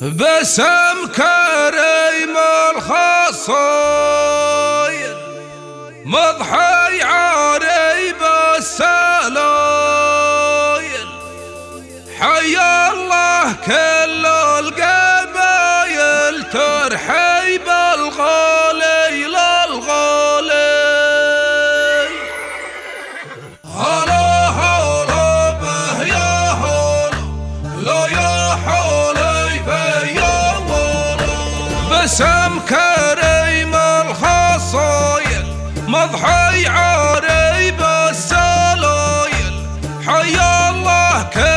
بسم كريم الخصايد مضحي عريب السلام. 가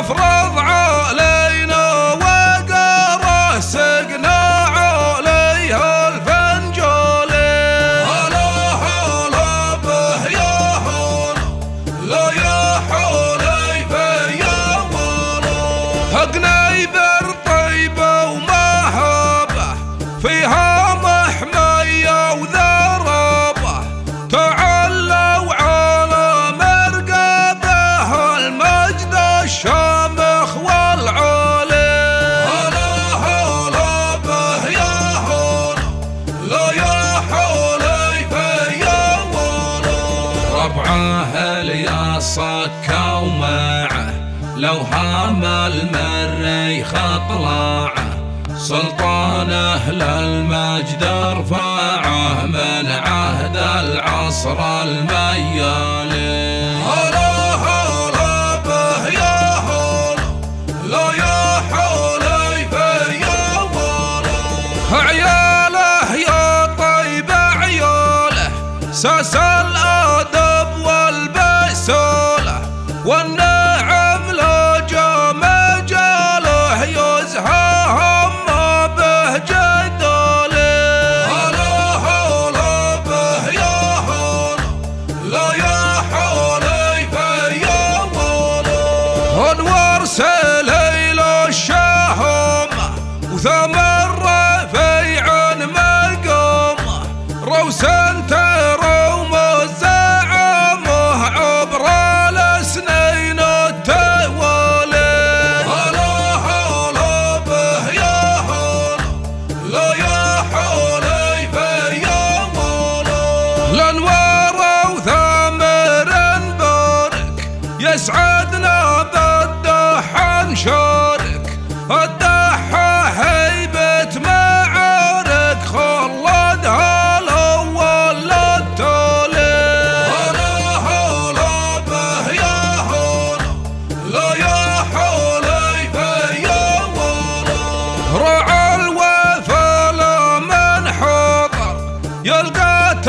افرض علينا وقره سقنا عليها الفنجول هلا هلا به يا هلا لا يا حولي في يا حقنا لا يا حولي يا الله ربعه اللي صكوا معه لو هام المريخ طلعه سلطانه للمجد رفعه من عهد العصر الميال. So. sa يلقى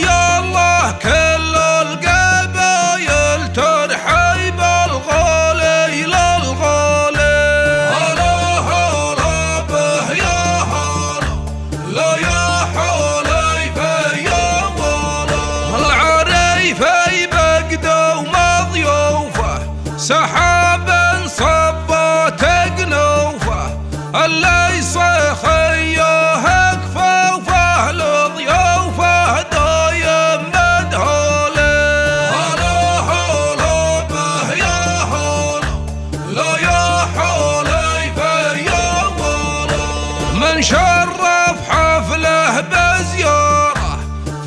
Your Allah,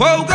Qual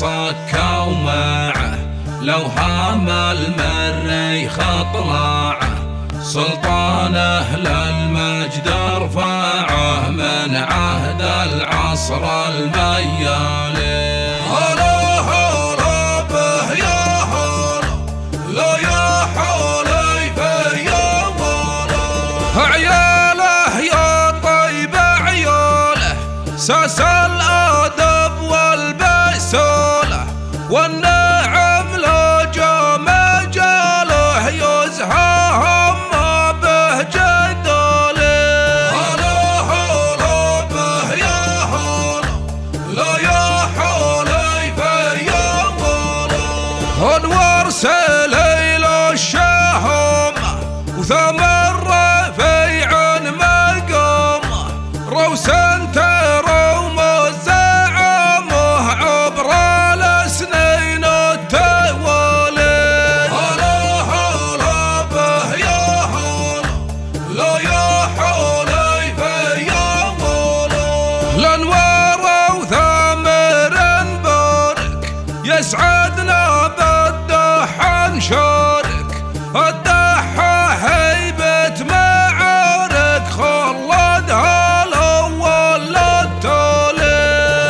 صكا ومعه لو هام المري خطلعه سلطانه للمجد ارفعه من عهد العصر المياه. شارك. الدحى هيبة معارك خلدها الأول للتالي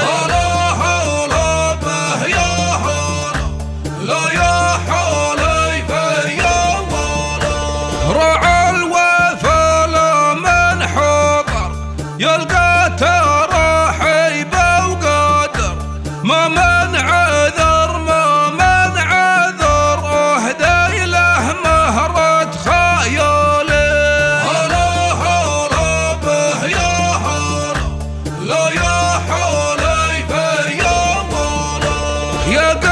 هلا هلا به يا هلا لا يا حالي به يا رعى الوفا من حضر يلقى You're